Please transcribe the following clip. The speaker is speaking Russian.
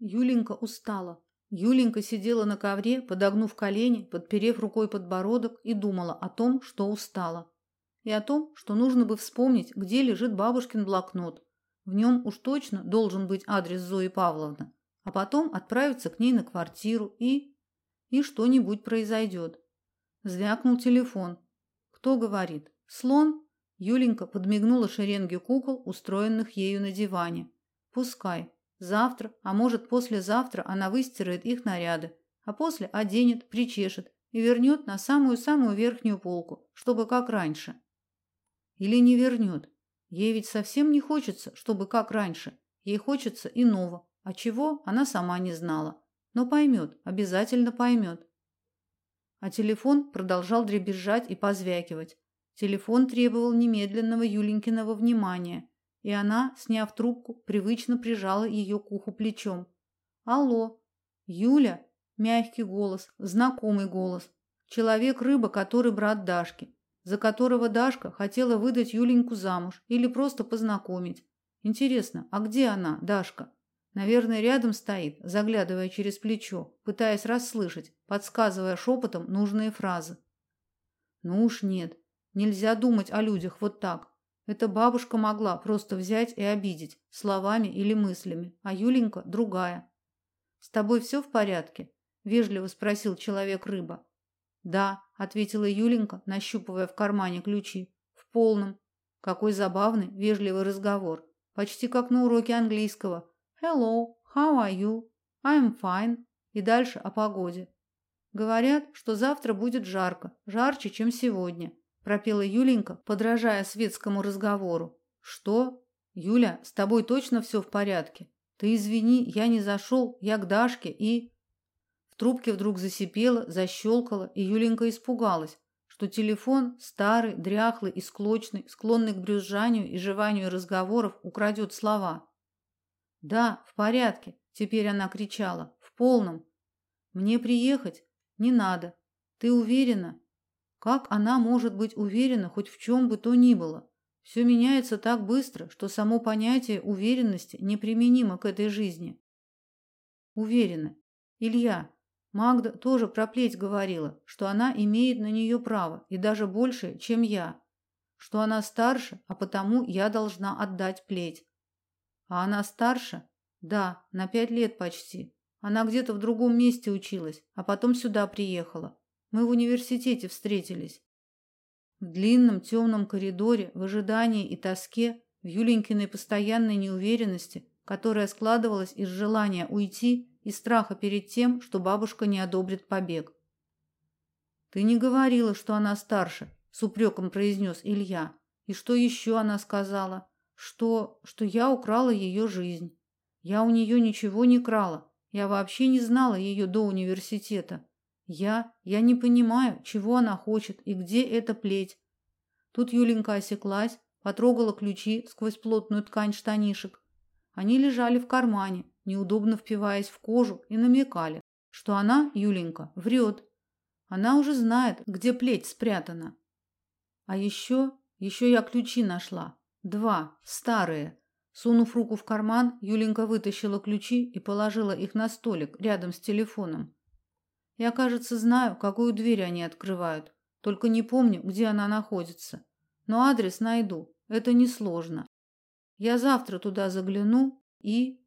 Юленька устала. Юленька сидела на ковре, подогнув колени, подперев рукой подбородок и думала о том, что устала. И о том, что нужно бы вспомнить, где лежит бабушкин блокнот. В нем уж точно должен быть адрес Зои Павловны. А потом отправиться к ней на квартиру и... И что-нибудь произойдет. Звякнул телефон. Кто говорит? Слон? Юленька подмигнула шеренге кукол, устроенных ею на диване. Пускай. Завтра, а может, послезавтра она выстирает их наряды, а после оденет, причешет и вернет на самую-самую верхнюю полку, чтобы как раньше. Или не вернет. Ей ведь совсем не хочется, чтобы как раньше. Ей хочется иного, а чего она сама не знала. Но поймет, обязательно поймет. А телефон продолжал дребезжать и позвякивать. Телефон требовал немедленного Юленькиного внимания, и она, сняв трубку, привычно прижала ее к уху плечом. Алло. Юля, мягкий голос, знакомый голос. Человек-рыба, который брат Дашки, за которого Дашка хотела выдать Юленьку замуж или просто познакомить. Интересно, а где она, Дашка? Наверное, рядом стоит, заглядывая через плечо, пытаясь расслышать, подсказывая шепотом нужные фразы. Ну уж нет, нельзя думать о людях вот так. Эта бабушка могла просто взять и обидеть словами или мыслями, а Юленька другая. С тобой все в порядке? вежливо спросил человек-рыба. Да, ответила Юленька, нащупывая в кармане ключи. В полном. Какой забавный, вежливый разговор, почти как на уроке английского. Hello, how are you? I'm fine. И дальше о погоде. Говорят, что завтра будет жарко, жарче, чем сегодня пропела Юленька, подражая светскому разговору. Что? Юля, с тобой точно все в порядке? Ты извини, я не зашел, я к Дашке и В трубке вдруг засипело, защелкало, и Юленька испугалась, что телефон, старый, дряхлый и склочный, склонный к брюзжанию и жеванию разговоров, украдет слова. Да, в порядке, теперь она кричала, в полном. Мне приехать не надо. Ты уверена? Как она может быть уверена хоть в чем бы то ни было? Все меняется так быстро, что само понятие уверенности неприменимо к этой жизни. Уверена. Илья, Магда тоже про плеть говорила, что она имеет на нее право, и даже больше, чем я. Что она старше, а потому я должна отдать плеть. А она старше? Да, на пять лет почти. Она где-то в другом месте училась, а потом сюда приехала. Мы в университете встретились. В длинном темном коридоре, в ожидании и тоске, в Юленькиной постоянной неуверенности, которая складывалась из желания уйти и страха перед тем, что бабушка не одобрит побег. Ты не говорила, что она старше, с упреком произнес Илья. И что еще она сказала? Что что я украла ее жизнь. Я у нее ничего не крала. Я вообще не знала ее до университета. Я, я не понимаю, чего она хочет и где эта плеть. Тут Юленька осеклась, потрогала ключи сквозь плотную ткань штанишек. Они лежали в кармане, неудобно впиваясь в кожу и намекали, что она, Юленька, врет. Она уже знает, где плеть спрятана. А еще, еще я ключи нашла. Два, старые. Сунув руку в карман, Юленька вытащила ключи и положила их на столик рядом с телефоном. Я, кажется, знаю, какую дверь они открывают, только не помню, где она находится. Но адрес найду. Это несложно. Я завтра туда загляну и